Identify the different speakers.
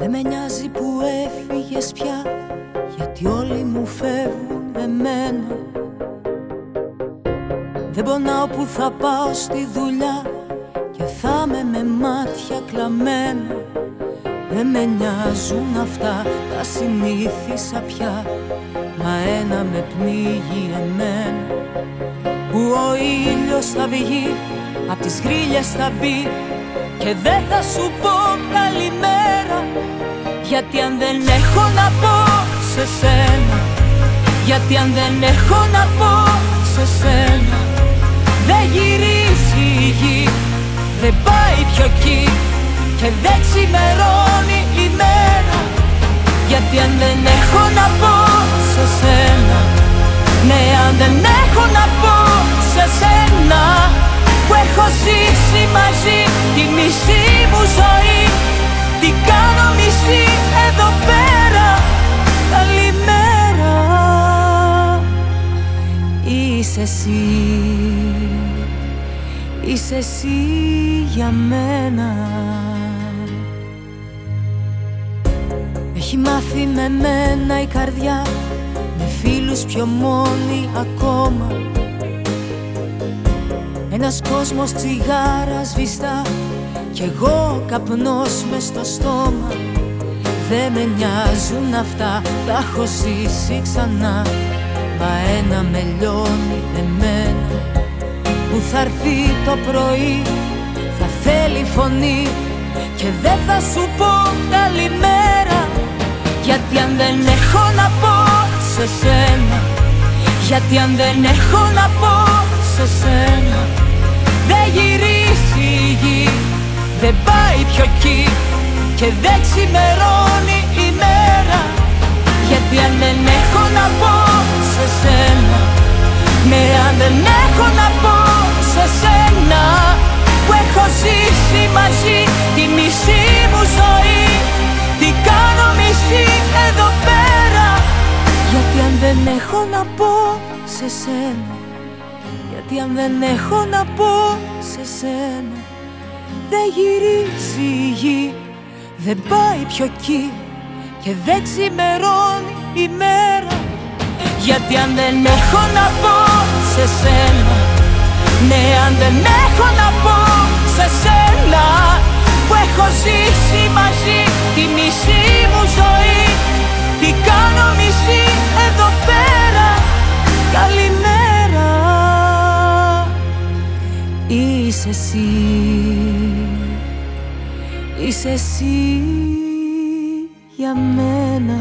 Speaker 1: Δεν με νοιάζει που έφυγες πια Γιατί όλοι μου φεύγουν εμένα. Δεν πονάω που θα πάω στη δουλειά Και θα με με μάτια κλαμμένα. Δεν με νοιάζουν αυτά, τα συνήθισα πια Μα ένα με πνίγει εμένα. Που ο ήλιος θα βγει Απ' τις γρίλες θα μπει Και δεν θα σου πω καλημέρα Γιατί αν δεν έχω να πω σε σένα Γιατί αν δεν έχω να πω σε σένα Δεν γυρίζει η γη Δεν πάει πιο εκεί Και δεν ξημερώνει η μέρα. Γιατί αν δεν έχω να πω σε σένα Ναι αν δεν Είσαι εσύ. Είσαι εσύ για μένα. Έχει μάθει με μένα η καρδιά Με φίλους πιο μόνοι ακόμα. Ένας κόσμος τσιγάρας σβηστά Κι εγώ καπνός μες στο στόμα. Δεν με νοιάζουν αυτά, τα έχω ζήσει ξανά. Μα ένα με λιώνει εμένα Που θα έρθει το πρωί, θα θέλει φωνή Και δεν θα σου πω καλημέρα Γιατί αν δεν έχω να πω σε σένα Γιατί αν δεν έχω να πω σε σένα δεν γυρίσει η γη Δεν πάει πιο εκεί Και δεν ξημερώνει η μέρα Γιατί αν δεν έχω να πω σε σένα. Ναι αν δεν έχω να πω σε σένα Που έχω ζήσει μαζί τη μισή μου ζωή. Τι κάνω μισή εδώ πέρα. Γιατί αν δεν έχω να πω σε σένα γιατί αν δεν έχω να πω σε σένα Δεν γυρίζει η γη Δεν πάει πιο εκεί Και δεν ξημερώνει η μέρα Γιατί αν δεν έχω να πω σε σένα Ναι αν δεν έχω να πω σε σένα Που έχω ζήσει μαζί τη μισή μου ζωή Τι κάνω μισή εδώ πέρα Καλημέρα. Είσαι εσύ Είσαι εσύ για μένα